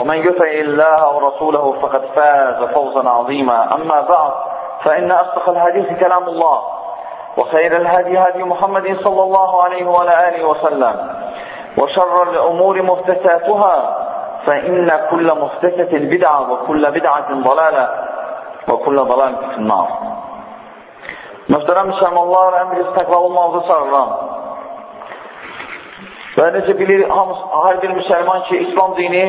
ومن يطع الله ورسوله فقد فاز فوزا عظيما أما بعد فإن أصدق الحديث كلام الله وخير الهدي هدي محمد صلى الله عليه وعلى آله وسلم وشر الأمور محدثاتها فإن كل محدثة بدعة وكل بدعة ضلالة وكل ضلالة في النار Möhtərəm müsəlmanlar, əmr olmağınızı çağırıram. Və necə bilir, hər bir müsəlman ki, İslam dini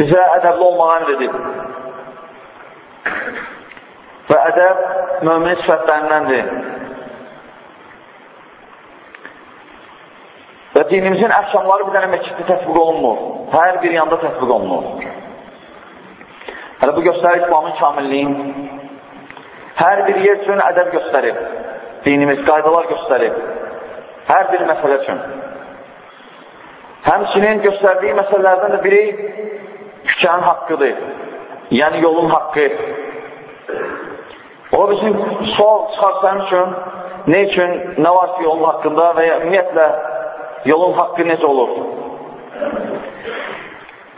bizə ədəbli olmağa əmr edib. Və ədəb mömin sifətlərindəndir. Və dinimizin əhkamları bir dənə məkiddə tətbiq olunmur. Hər bir yanda tətbiq olunur. Hələ bu göstərir İslamın kamilliyin. Hər bir yer üçün ədəb göstərib. Dinimiz qaydalar göstərib. Hər bir məsələ üçün. Həmçinin göstərdiyi məsələlərdən də biri küçənin haqqıdır. Yəni yolun haqqı. O bizim sual çıxarsan üçün, ne üçün, nə var ki yolun haqqında və ya ümumiyyətlə yolun haqqı necə olur?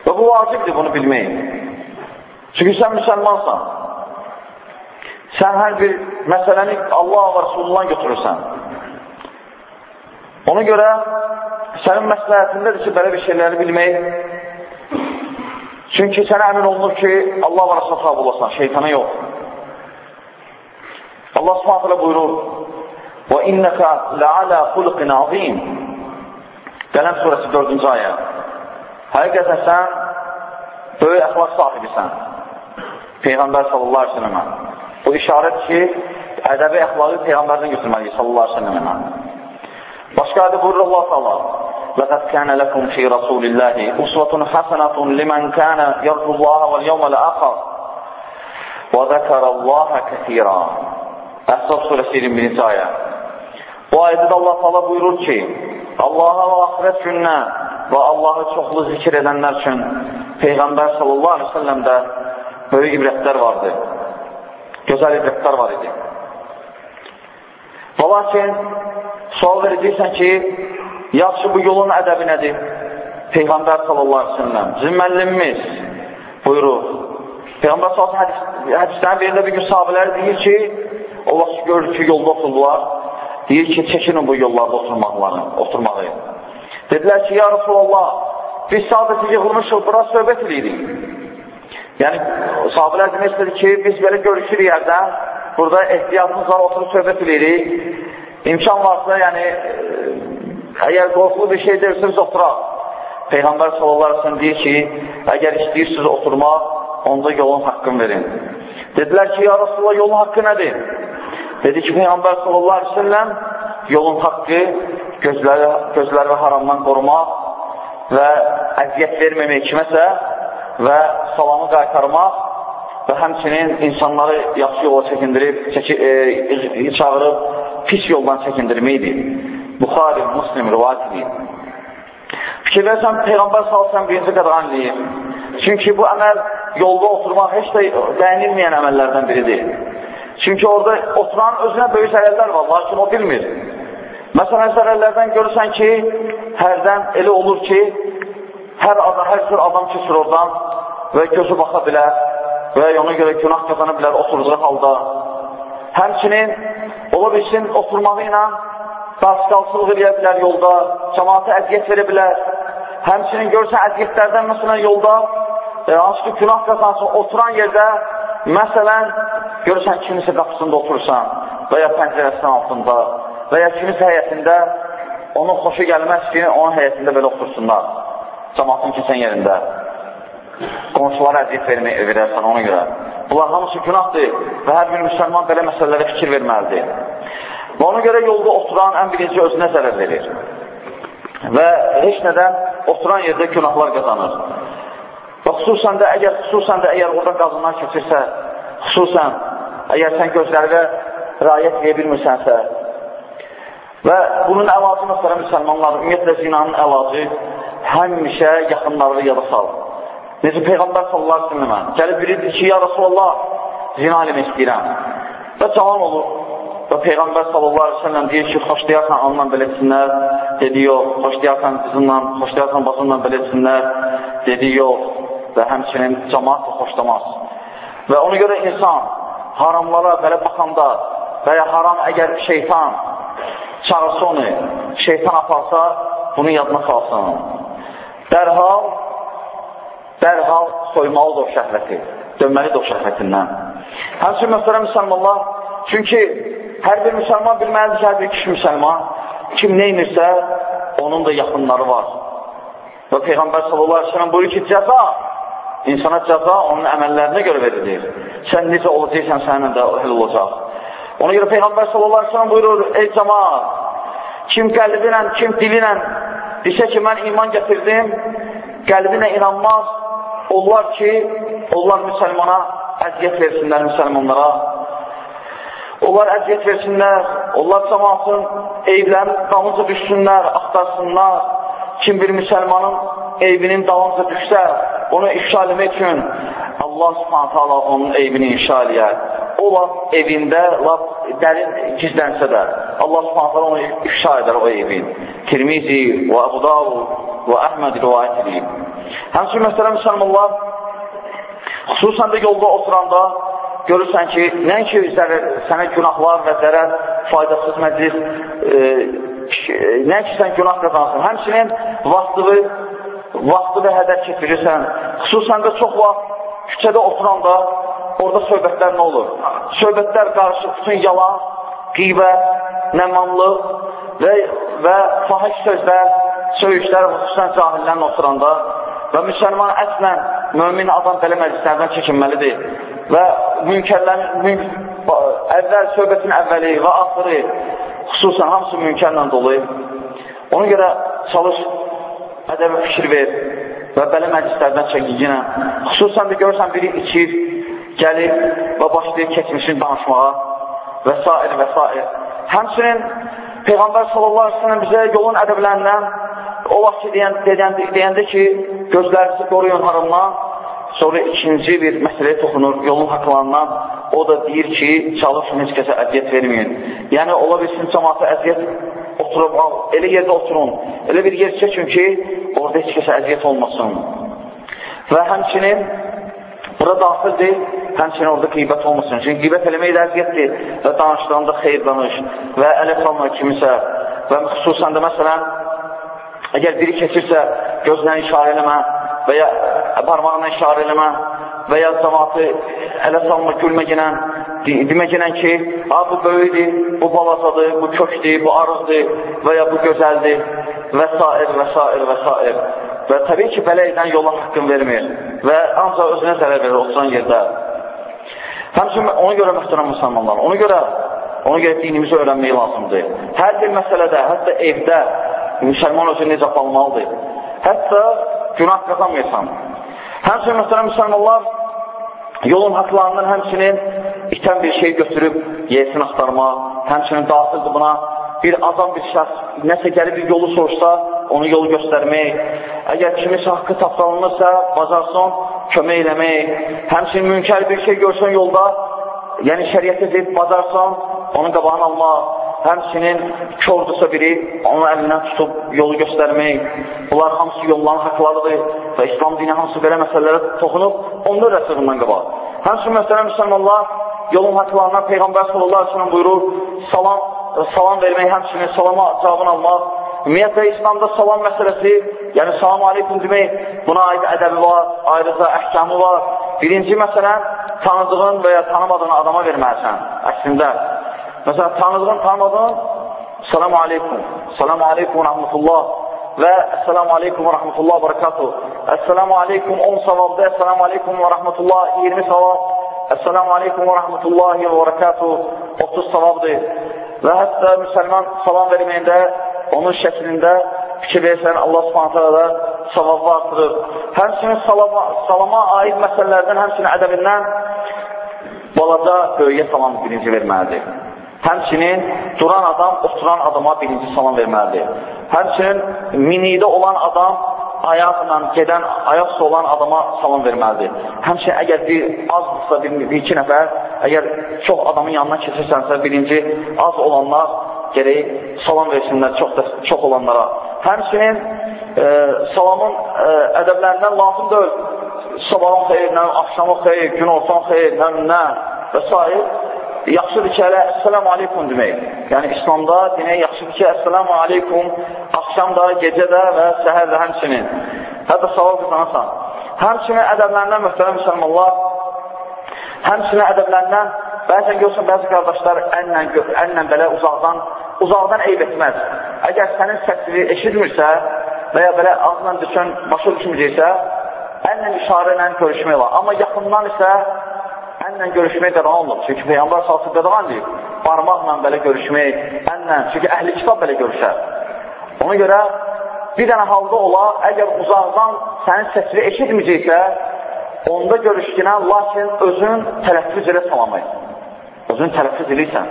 Və bu vacibdir bunu bilmək. Çünki sən müsəlmansan. Sən hər bir məsələni Allah və Resulullah götürürsən. Ona görə sənin məsləhətindədir ki, belə bir şeyləri bilmək. Çünki sənə əmin olunur ki, Allah və Resulullah sahib olasan, şeytana yox. Allah subhanətlə buyurur, وَإِنَّكَ لَعَلَى خُلُقٍ عَظِيمٍ Qələm surəsi 4-cü ayə. Həqiqətən sən böyük əxlaq sahibisən. Peyğəmbər sallallahu aleyhi ve sellemə. Bu işarət ki, ədəbi əxlaqı Peyğəmbərdən götürməliyik sallallahu aleyhi ve sellemə. Başqa adı buyurur Allah Taala. لقد كان لكم في رسول الله أسوة حسنة لمن كان يرجو الله واليوم الآخر وذكر الله كثيرا Əhzab surəsi 21-ci ayə. Bu ayədə də Allah Taala buyurur ki, Allaha və axirət gününə və Allahı çoxlu zikr edənlər üçün Peyğəmbər sallallahu aleyhi ve sellemdə böyük ibrətlər vardı. Gözəl ibrətlər var idi. Və lakin sual verəcəksən ki, yaxşı bu yolun ədəbi nədir? Peyğəmbər sallallahu aleyhi ve sellem, bizim müəllimimiz buyurur. Peyğəmbər sallallahu aleyhi ve sellem hədislərin birində bir gün sahabələri deyir ki, o vaxt görür ki, yolda oturdular. Deyir ki, çəkinin bu yollarda oturmaqlarını, oturmağı. Dedilər ki, ya Rasulallah, biz sadəcə yığılmışıq, bura söhbət edirik. Yəni, sahabələr demək istədir ki, biz belə görüşürük yerdən, burada ehtiyatımız var, oturub söhbət edirik. İmkan varsa, yəni, əgər qorxulu bir şey deyirsiniz, oturaq. Peyğəmbər sallallahu aleyhi deyir ki, əgər istəyirsiniz oturmaq, onda yolun haqqını verin. Dedilər ki, ya Rasulullah, yolun haqqı nədir? Dedi ki, Peyğəmbər sallallahu aleyhi ve sellem yolun haqqı gözləri, gözləri haramdan qorumaq və əziyyət verməmək kiməsə və salamı qaytarmaq və həmçinin insanları yaxşı yola çəkindirib, çəki, e, çağırıb pis yoldan çəkindirməkdir. Buxari, Muslim rivayət edir. Fikirlərsən, Peyğəmbər sallallahu birinci qadağan deyir. Çünki bu əməl yolda oturmaq heç də bəyənilməyən əməllərdən biridir. Çünki orada oturan özünə böyük zərərlər var, lakin o bilmir. Məsələn, zərərlərdən görürsən ki, hərdən elə olur ki, hər adam, hər tür adam keçir oradan və gözü baxa bilər və ona görə günah qazana bilər oturduğu halda. Həmçinin, ola bilsin, oturmağı ilə daşqalçılıq edə bilər yolda, cəmaata əziyyət verə bilər. Həmçinin görürsən, əziyyətlərdən, məsələn, yolda, e, hansı ki, günah qazansın, oturan yerdə, məsələn, görürsən kimisə qapısında oturursan və ya pəncərəsinin altında və ya kimisə həyətində onun xoşu gəlməz ki, onun həyətində belə otursunlar, cəmatın keçən yerində. Qonşulara əziyyət vermək verərsən ona görə. Bunlar hamısı günahdır və hər bir müsəlman belə məsələlərə fikir verməlidir. Və ona görə yolda oturan ən birinci özünə zərər verir. Və heç nədən oturan yerdə günahlar qazanır. Və xüsusən də əgər, xüsusən də əgər orada qadınlar keçirsə, xüsusən əgər sən gözlərə rayət edə bilmirsənsə və bunun əlacı məsələ müsəlmanlar, ümumiyyətlə zinanın əlacı həmişə yaxınları yada salır. Necə Peyğəmbər sallallahu aleyhi ve sellem gəlib biri ki, ya Rasulallah, zina eləmək istəyirəm. Və cavan olur. Və Peyğəmbər sallallahu aleyhi ve sellem deyir ki, xoşlayarsan anla belə etsinlər. Dedi, yox. Xoşlayarsan qızınla, xoşlayarsan basınla belə etsinlər. Dedi, yox. Və həmçinin cəmaat xoşlamaz. Və ona görə insan haramlara belə baxanda və ya haram əgər şeytan çağırsa onu, şeytan aparsa, bunu yadına salsın. Dərhal dərhal soymalıdır o şəhvəti, dönməlidir o şəhvətindən. Həmçin, məsələn, müsəlmanlar, çünki hər bir müsəlman bilməlidir ki, hər bir kişi müsəlman, kim neynirsə, onun da yaxınları var. Və Peyğəmbər sallallahu aleyhi ve sellem buyurur ki, cəza, insana cəza onun əməllərinə görə verilir. Sən necə olacaqsan, sənin də hel olacaq. Ona görə Peyğəmbər sallallahu aleyhi ve sellem buyurur, ey cəmaat, kim qəlbinə, kim dilinə desə ki, mən iman gətirdim, qəlbinə inanmaz, onlar ki, onlar müsəlmana əziyyət versinlər müsəlmanlara. Onlar əziyyət versinlər, onlar cəmatın eyvlərin dalınca düşsünlər, axtarsınlar. Kim bir müsəlmanın eyvinin dalınca düşsə, onu ifşa eləmək üçün Allah subhanət hala onun eyvini inşa eləyər. O laf evində, laf dərin gizlənsə də, Allah subhanət hala onu ifşa edər o evin. Tirmizi və Əbu Davud və Əhməd rivayət edib. Həmçin, məsələn, müsəlmanlar, xüsusən də yolda oturanda görürsən ki, nəinki sənə günahlar və zərər, faydasız məclis, e, nəinki sən günah qazansın, həmçinin vaxtını, vaxtı və hədər keçirirsən, xüsusən də çox vaxt küçədə oturanda orada söhbətlər nə olur? Söhbətlər qarışıq, bütün yalan, qeybət, nəmanlıq və, və fahiş sözlər, söyüşlər, xüsusən cahillərin oturanda Və müsəlman əslən mömin adam belə məclislərdən çəkinməlidir. Və münkərlərin, mün, əvvəl söhbətin əvvəli və axırı xüsusən hamısı münkərlə dolu. Ona görə çalış, ədəbə fikir ver və belə məclislərdən çəkinginə. Xüsusən də görürsən biri içir, gəlir və başlayır keçmişini danışmağa və s. və s. Həmçinin Peyğəmbər sallallahu aleyhi ve sellem bizə yolun ədəblərindən o vaxt ki, deyən, deyəndə, deyəndə ki, gözlərinizi qoruyun haramdan, sonra ikinci bir məsələyə toxunur yolun haqlarından, o da deyir ki, çalışın, heç kəsə əziyyət verməyin. Yəni, ola bilsin, cəmatı əziyyət oturub, elə yerdə oturun, elə bir yer çəkin ki, orada heç kəsə əziyyət olmasın. Və həmçinin, bura daxildir, həmçinin orada qeybət olmasın. Çünki qeybət eləmək də əziyyətdir və danışdığında xeyr danış və ələ salma kimisə və xüsusən də məsələn, Əgər biri keçirsə, gözlə işarə eləmə və ya parmağına işarə eləmə və ya cəmatı ələ salma gülməklə, deməklə ki, a, bu böyüdür, bu balacadır, bu kökdür, bu arıqdır və ya bu gözəldir və s. və s. və s. Və təbii ki, belə edən yola haqqın vermir və ancaq özünə zərər verir oturan yerdə. Həmçin, ona görə mühtərəm müsəlmanlar, ona görə, ona görə dinimizi öyrənmək lazımdır. Hər bir məsələdə, hətta evdə, müsəlman özü necə aparmalıdır. Hətta günah qazanmayırsan. Həmçinin mühtərəm müsəlmanlar yolun haqlarından həmçinin itən bir şey götürüb yesin axtarmaq, həmçinin daxildir buna bir adam, bir şəxs nəsə gəlib bir yolu soruşsa, onu yolu göstərmək, əgər kimisə haqqı tapdalınırsa, bacarsan, kömək eləmək, həmçinin mümkər bir şey görsən yolda, yəni şəriyyətə zeyb bacarsan, onun qabağını almaq, həmçinin kördürsə biri, onun əlindən tutub yolu göstərmək, bunlar hamısı yolların haqlarıdır və İslam dini hamısı belə məsələlərə toxunub, onu rəsulundan qabaq. Həmçinin məsələn, müsəlmanlar yolun haqlarına Peyğəmbər sallallahu aleyhi ve sellem buyurur, salam, salam vermək, həmçinin salama cavabını almaq, Ümumiyyətlə, İslamda salam məsələsi, yəni salam aleykum demək, buna aid ədəbi var, ayrıca əhkamı var. Birinci, məsələn, tanıdığın və ya tanımadığın adama verməlisən. Əslində, məsələn, tanıdığın, tanımadığın, salamu aleykum, salamu aleykum, rəhmətullah və əssəlamu aleykum və barakatuh. Əssəlamu aleykum 10 savabda, əssəlamu aleykum və rəhmətullah 20 savab, əssəlamu aleykum və rəhmətullahi və barakatuh 30 savabdır. Və hətta müsəlman salam verməyində onun şəklində fikir versən, Allah subhanətə da savabı artırır. Həmçinin salama, salama aid məsələlərdən, həmçinin ədəbindən balaca böyüyə salam birinci verməlidir. Həmçinin duran adam, oturan adama birinci salam verməlidir. Həmçinin minidə olan adam ayaqla gedən, ayaqsa olan adama salam verməlidir. Həmçinin əgər bir azdırsa, bir, bir iki nəfər, əgər çox adamın yanına keçirsənsə, birinci az olanlar gerək salam versinlər çox, da, çox olanlara. Həmçinin e, salamın e, ədəblərindən lazım deyil. Sabahın xeyir, nə, axşamın xeyir, gün olsan xeyir, nə, nə və s. Yaxşıdır ki, hələ əssəlamu aleykum demək. Yəni, İslamda demək yaxşıdır ki, əssəlamu aleykum axşamda, gecədə və səhərdə həmçinin. Hətta savab qızanasan. Həmçinin ədəblərindən mühtərəm müsəlmanlar, həmçinin ədəblərindən bəzən görürsən, bəzi qardaşlar ənlə, ənlə belə uzaqdan, uzaqdan eyb etməz. Əgər sənin səsini eşitmirsə və ya belə ağzından düşən başa düşməyəcəksə, ənlə işarə ilə görüşmək var. Amma yaxından isə ənlə görüşmək qadağan olunub. Çünki Peyğəmbər salsı qadağan deyib. Barmaqla belə görüşmək, ənlə. Çünki əhli kitab belə görüşər. Ona görə bir dənə halda ola, əgər uzaqdan sənin səsini eşitməyəcəksə, onda görüşkünə, lakin özün tələffüz elə salamay. Özün tələffüz edirsən.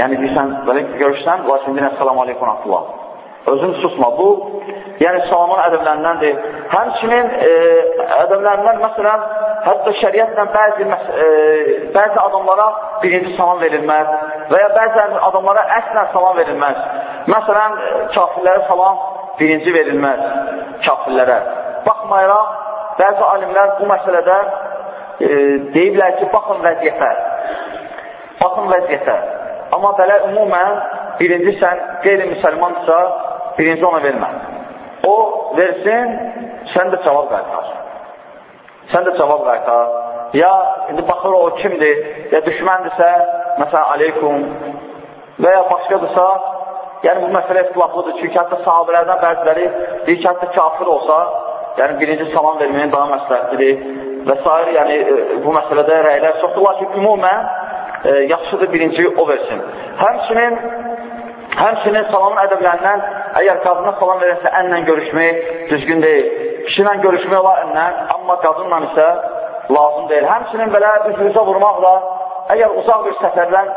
Yəni deyirsən, belə görüşsən, lakin deyirsən, salamu aleykum, Allah. Özün susma. Bu, yəni salamın ədəblərindəndir. Həmçinin e, ədəblərindən, məsələn, hətta şəriətlə bəzi, e, bəzi adamlara birinci salam verilməz və ya bəzi adamlara əslən salam verilməz. Məsələn, kafirlərə salam birinci verilməz kafirlərə. Baxmayaraq, bəzi alimlər bu məsələdə e, deyiblər ki, baxın vəziyyətə. Baxın vəziyyətə. Amma belə ümumən birinci sən qeyri-müsəlmansa birinci ona vermə. O versin, sən də cavab qaytar. Sən də cavab qaytar. Ya, indi baxır o kimdir, ya düşməndirsə, məsələn, aleykum və ya başqadırsa, yəni bu məsələ istilaflıdır. Çünki hətta sahabələrdən bəziləri deyir ki, hətta kafir olsa, yəni birinci salam verməyin daha məsləhətlidir və s. yəni e, bu məsələdə rəylər çoxdur, lakin ümumən e, yaxşıdır birinci o versin. Həmçinin Həmçinin salamın ədəblərindən əgər qadına salam verirsə ənlə görüşmək düzgün deyil. Kişilə görüşmək olar ənlə, amma qadınla isə lazım deyil. Həmçinin belə üzünüzə vurmaqla, əgər uzaq bir səfərdən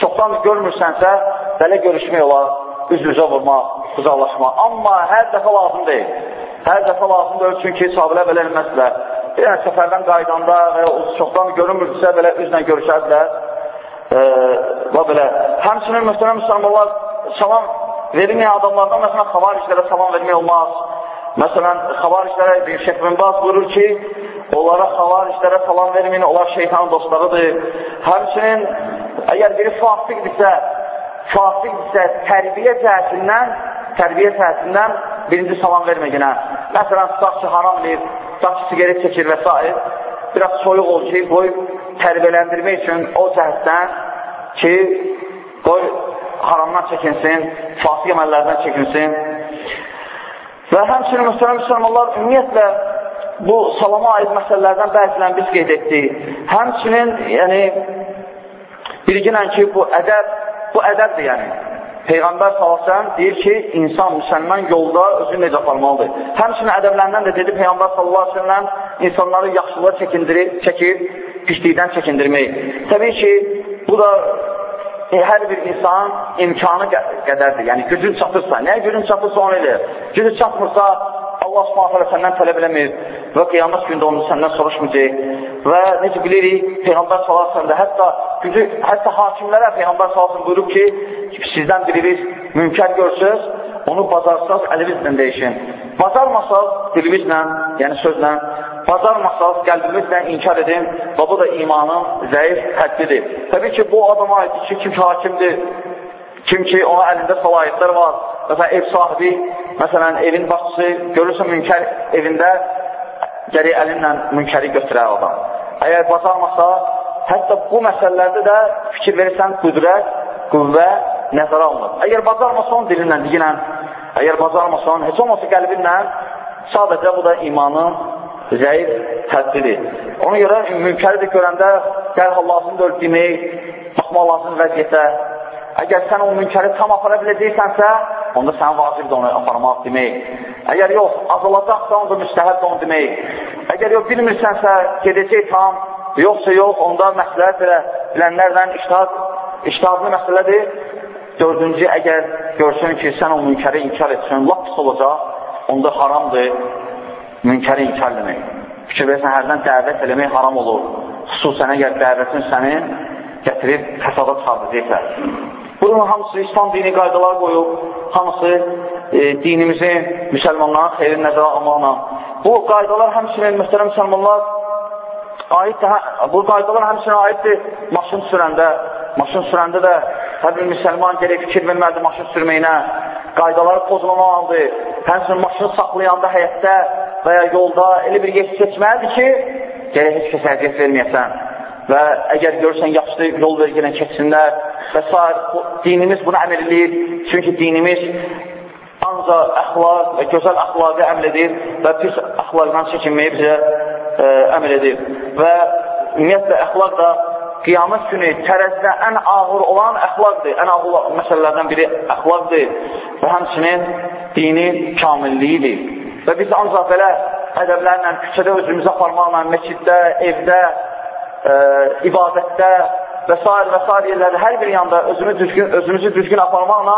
çoxdan görmürsənsə, belə görüşmək olar, üzünüzə vurmaq, uzaqlaşmaq. Amma hər dəfə lazım deyil. Hər dəfə lazım deyil, çünki sahabilə belə eləməzlər. Bir yəni, səfərdən qaydanda və çoxdan görünmürdüsə, belə üzlə görüşərdilər. E, və belə. Həmçinin, məsələn, müsəlmanlar salam verilməyən adamlardan, məsələn, xavarişlərə salam vermək olmaz. Məsələn, xavarişlərə bir Şeyh Binbaz buyurur ki, onlara xavarişlərə salam verməyin, onlar şeytanın dostlarıdır. Həmçinin, əgər biri fasiqdirsə, fasiqdirsə, tərbiyə cəhətindən, tərbiyə cəhətindən birinci salam verməyinə. Məsələn, saçı haram deyir, saçı sigaret çəkir və s. Biraz soyuq ol ki, qoy tərbiyələndirmək üçün o cəhətdən ki, qoy haramdan çəkinsin, fasıq əməllərdən çəkinsin. Və həmçinin müstərəm müsəlmanlar ümumiyyətlə bu salama aid məsələlərdən bəzilərini biz qeyd etdik. Həmçinin, yəni, bilginən ki, bu ədəb, bu ədəbdir, yəni. Peyğəmbər sallallahu deyir ki, insan müsəlman yolda özünü necə aparmalıdır. Həmçinin ədəblərindən də dedi Peyğəmbər səlləm insanları yaxşılığa çəkindirir, çəkir, pislikdən çəkindirmək. Təbii ki, bu da e, hər bir insan imkanı qədərdir. Yəni, gücün çatırsa, nəyə gücün çatırsa onu eləyir. Gücü çatmırsa, Allah subhanətələ səndən tələb eləmir və qiyamət gündə onu səndən soruşmayacaq. Və necə bilirik, Peyğəmbər salasında hətta, gücü, hətta hakimlərə Peyğəmbər salasında buyurub ki, sizdən biriniz mümkər görsünüz, onu bacarsaz əlinizlə deyişin. Bacarmasaz dilimizlə, yəni sözlə, bacarmasaz qəlbimizlə inkar edin və bu da imanın zəif həddidir. Təbii ki, bu adama aiddir ki, kim hakimdir, kim ki, ona əlində səlahiyyətlər var. Məsələn, ev sahibi, məsələn, evin başçısı, görürsə münkər evində, gəri əlinlə münkəri götürər adam. əgər bacarmasa, hətta bu məsələlərdə də fikir verirsən, qüdrət, qüvvə nəzərə alınır. Əgər bacarmasa, onun dilinlə, dilinlə, əgər bacarmasa, heç olmasa qəlbinlə, sadəcə bu da imanın zəif tədbiri. Ona görə mümkəri də görəndə dərhal lazımdır demək, baxmaq lazım vəziyyətə. Əgər sən o mümkəri tam apara biləcəksənsə, onda sən vacibdir onu aparmaq demək. Əgər yox, azalacaqsa, onda müstəhəbdir onu demək. Əgər yox, bilmirsənsə, gedəcək tam, yoxsa yox, onda məsləhət belə bilənlərlə iştihad, iştihadlı məsələdir. Dördüncü, əgər görsün ki, sən o mümkəri inkar etsin, lap pis olacaq, onda haramdır münkəri inkar eləmək. Fikir versən, hərdən dəvət eləmək haram olur. Xüsusən əgər dəvətin səni gətirib fəsada çıxardacaqsa. Bunun hamısı İslam dini qaydalar qoyub, hamısı e, dinimizin, müsəlmanların xeyrin nəzərə almaqla. Bu qaydalar həmçinin, mühtərəm müsəlmanlar, aiddir, bu qaydalar həmçinin aiddir maşın sürəndə. Maşın sürəndə də hər bir müsəlman gerək fikir verməlidir maşın sürməyinə. Qaydaları pozulamalıdır. Həmçinin maşını saxlayanda həyətdə və ya yolda elə bir yer seçməlidir ki, gerək heç kəsə əziyyət verməyəsən və əgər görürsən yaxşı yol verginə keçsinlər və s. dinimiz bunu əmr edir. Çünki dinimiz ancaq əxlaq və gözəl əxlaqı əmr edir və pis əxlaqdan çəkinməyi bizə ə, əmr edir. Və ümumiyyətlə əxlaq da qiyamət günü tərəzdə ən ağır olan əxlaqdır. Ən ağır məsələlərdən biri əxlaqdır və həmçinin dini kamilliyidir. Və biz ancaq belə ədəblərlə küçədə özümüzü aparmaqla, məsciddə, evdə, ə, ibadətdə və s. və s. yerlərdə hər bir yanda özümü düzgün, özümüzü düzgün aparmaqla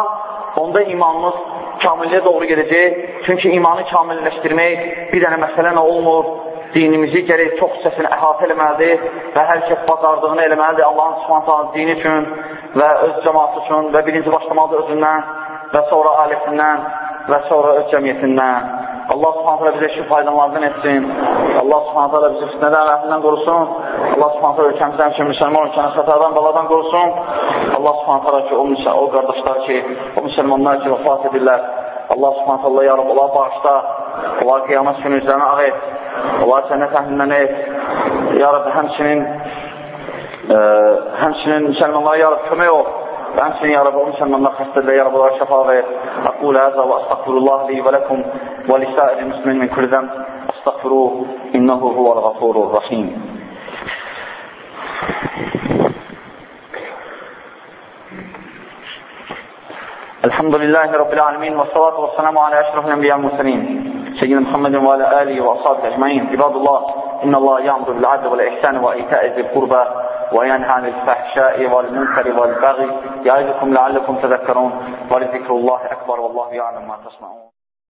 onda imanımız kamilliyə doğru gedəcək. Çünki imanı kamilləşdirmək bir dənə məsələ nə olmur? Dinimizi gərək çox hissəsini əhatə eləməlidir və hər kəs bacardığını eləməlidir Allahın subhanətən dini üçün və öz cəmatı üçün və birinci başlamalıdır özündən və sonra ailəsindən və sonra öz cəmiyyətindən. Allah subhanətə bizə işi faydalardan etsin. Allah subhanətə bizi fitnədən rəhmindən qorusun. Allah subhanətə ölkəmizdən ki, müsəlman ölkəni xətadan, baladan qorusun. Allah subhanətə ki, o, o qardaşlar ki, o müsəlmanlar ki, vəfat edirlər. Allah subhanətə Allah, ya Rabbi, Allah bağışda. Allah qiyamət günü üzrəni ağ et. Allah cənnət əhlindən et. Ya Rabbi, həmçinin, ə, həmçinin müsəlmanlara ya Rabbi, kömək ol. وأنسني يا رب أنسى من نقصت يا رب الشفاء أقول هذا وأستغفر الله لي ولكم ولسائر المسلمين من كل ذنب استغفروه إنه هو الغفور الرحيم الحمد لله رب العالمين والصلاة والسلام على أشرف الأنبياء والمرسلين. سيدنا محمد وعلى آله وأصحابه أجمعين. عباد الله إن الله يأمر بالعدل والإحسان وإيتاء ذي القربى وينهى عن الفحشاء والمنكر والبغي يعظكم لعلكم تذكرون. ولذكر الله أكبر والله يعلم ما تصنعون.